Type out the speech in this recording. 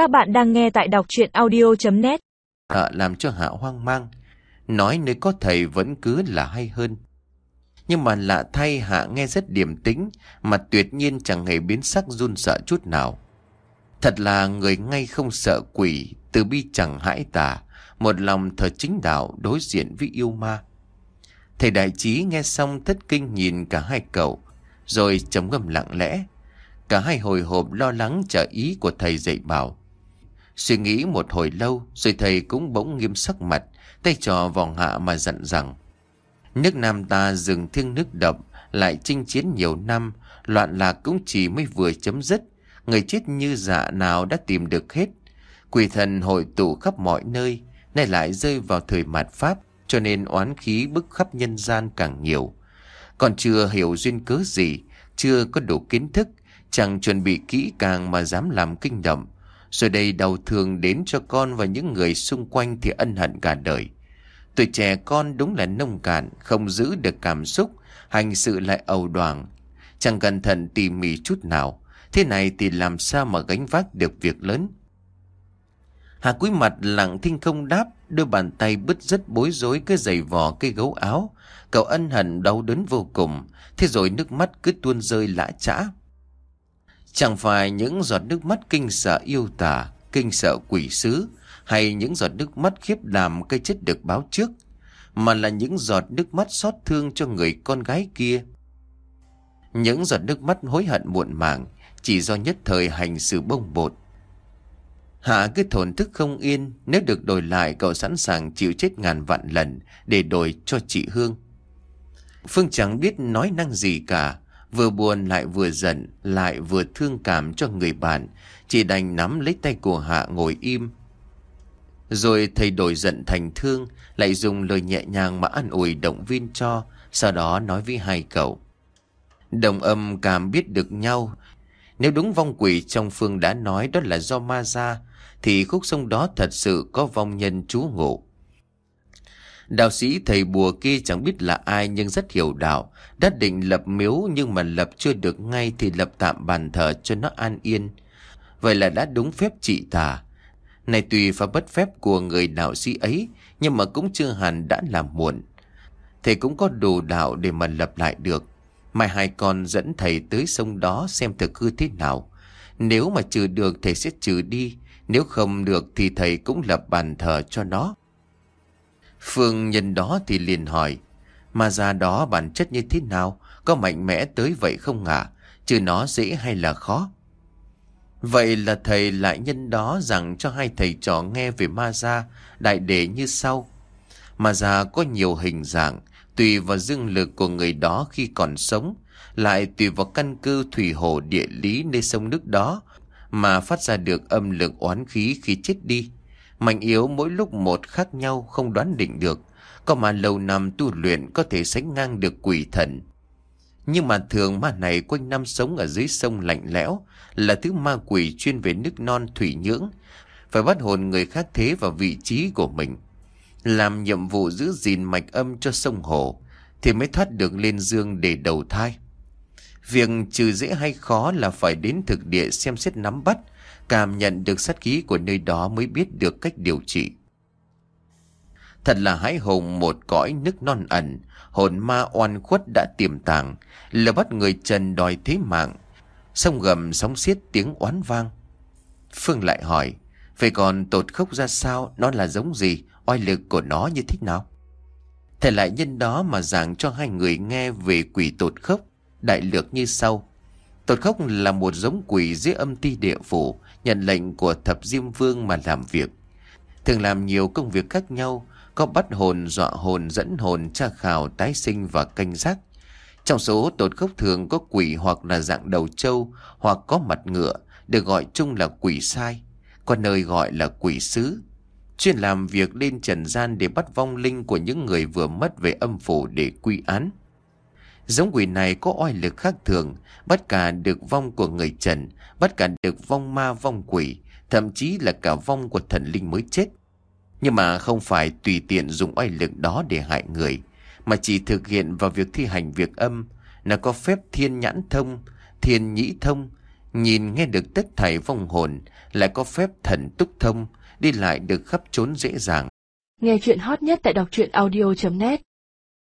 Các bạn đang nghe tại đọc chuyện audio.net Sợ làm cho Hạ hoang mang, Nói nơi có thầy vẫn cứ là hay hơn. Nhưng mà lạ thay Hạ nghe rất điềm tĩnh, Mà tuyệt nhiên chẳng hề biến sắc run sợ chút nào. Thật là người ngay không sợ quỷ, Từ bi chẳng hãi tà, Một lòng thờ chính đạo đối diện với yêu ma. Thầy đại trí nghe xong thất kinh nhìn cả hai cậu, Rồi trầm ngâm lặng lẽ. Cả hai hồi hộp lo lắng chờ ý của thầy dạy bảo. Suy nghĩ một hồi lâu, Rồi thầy cũng bỗng nghiêm sắc mặt, Tay trò vòng hạ mà dặn rằng, Nước Nam ta dừng thiêng nước đậm, Lại chinh chiến nhiều năm, Loạn lạc cũng chỉ mới vừa chấm dứt. Người chết như dạ nào đã tìm được hết. Quỷ thần hội tụ khắp mọi nơi, Nay lại rơi vào thời mạt Pháp, Cho nên oán khí bức khắp nhân gian càng nhiều. Còn chưa hiểu duyên cớ gì, Chưa có đủ kiến thức, Chẳng chuẩn bị kỹ càng mà dám làm kinh động. Rồi đây đau thương đến cho con và những người xung quanh thì ân hận cả đời. Tuổi trẻ con đúng là nông cạn, Không giữ được cảm xúc, Hành sự lại ầu đoàng. Chẳng cẩn thận tỉ mỉ chút nào, Thế này thì làm sao mà gánh vác được việc lớn? Hà cúi mặt lặng thinh không đáp, Đôi bàn tay bứt rất bối rối cái giày vò cây gấu áo. Cậu ân hận đau đớn vô cùng, Thế rồi nước mắt cứ tuôn rơi lã trã. Chẳng phải những giọt nước mắt kinh sợ yêu tả, Kinh sợ quỷ sứ Hay những giọt nước mắt khiếp đảm cây chết được báo trước Mà là những giọt nước mắt xót thương cho người con gái kia. Những giọt nước mắt hối hận muộn màng Chỉ do nhất thời hành sự bông bột. Hạ cứ thổn thức không yên Nếu được đổi lại cậu sẵn sàng chịu chết ngàn vạn lần Để đổi cho chị Hương. Phương chẳng biết nói năng gì cả Vừa buồn lại vừa giận, Lại vừa thương cảm cho người bạn. Chỉ đành nắm lấy tay của Hạ ngồi im. Rồi thầy đổi giận thành thương, Lại dùng lời nhẹ nhàng mà an ủi động viên cho, Sau đó nói với hai cậu. Đồng âm cảm biết được nhau. Nếu đúng vong quỷ trong phương đã nói đó là do ma ra Thì khúc sông đó thật sự có vong nhân trú ngụ. Đạo sĩ thầy bùa kia chẳng biết là ai nhưng rất hiểu đạo. Đã định lập miếu nhưng mà lập chưa được ngay thì lập tạm bàn thờ cho nó an yên. Vậy là đã đúng phép trị tà. Này tùy và bất phép của người đạo sĩ ấy, nhưng mà cũng chưa hẳn đã làm muộn. Thầy cũng có đồ đạo để mà lập lại được. Mai hai con dẫn thầy tới sông đó xem thực hư thế nào. Nếu mà trừ được thầy sẽ trừ đi. Nếu không được thì thầy cũng lập bàn thờ cho nó. Phương nhân đó thì liền hỏi Mà già đó bản chất như thế nào Có mạnh mẽ tới vậy không ạ Chứ nó dễ hay là khó Vậy là thầy lại nhân đó rằng cho hai thầy trò nghe về ma gia đại đế như sau. Ma gia có nhiều hình dạng, tùy vào dương lực của người đó khi còn sống, lại tùy vào căn cứ thủy hồ địa lý nơi sông nước đó mà phát ra được âm lực oán khí khi chết đi. Mạnh yếu mỗi lúc một khác nhau không đoán định được. Có mà lâu năm tu luyện có thể sánh ngang được quỷ thần. Nhưng mà thường ma này quanh năm sống ở dưới sông lạnh lẽo, là thứ ma quỷ chuyên về nước non thủy nhưỡng. Phải bắt hồn người khác thế vào vị trí của mình. Làm nhiệm vụ giữ gìn mạch âm cho sông hồ, thì mới thoát được lên dương để đầu thai. Việc trừ dễ hay khó là phải đến thực địa xem xét nắm bắt Cảm nhận được sát khí của nơi đó mới biết được cách điều trị. Thật là hãi hùng một cõi nước non ẩn, hồn ma oan khuất đã tiềm tàng, là bắt người trần đòi thế mạng. Sông gầm sóng xiết tiếng oán vang. Phương lại hỏi, vậy còn tột khốc ra sao, nó là giống gì, oai lực của nó như thế nào? Thầy lại nhân đó mà giảng cho hai người nghe về quỷ tột khốc, đại lược như sau. Tột khốc là một giống quỷ dưới âm ti địa phủ, nhận lệnh của thập diêm vương mà làm việc. Thường làm nhiều công việc khác nhau, có bắt hồn, dọa hồn, dẫn hồn, tra khảo, tái sinh và canh giác. Trong số tột khốc thường có quỷ hoặc là dạng đầu trâu hoặc có mặt ngựa, được gọi chung là quỷ sai, có nơi gọi là quỷ sứ. Chuyên làm việc lên trần gian để bắt vong linh của những người vừa mất về âm phủ để quy án. Giống quỷ này có oai lực khác thường, bắt cả được vong của người trần, bắt cả được vong ma vong quỷ, thậm chí là cả vong của thần linh mới chết. Nhưng mà không phải tùy tiện dùng oai lực đó để hại người, mà chỉ thực hiện vào việc thi hành việc âm, là có phép thiên nhãn thông, thiên nhĩ thông, Nhìn nghe được tất thảy vong hồn, lại có phép thần túc thông, đi lại được khắp trốn dễ dàng. Nghe chuyện hot nhất tại đọc truyện audio.net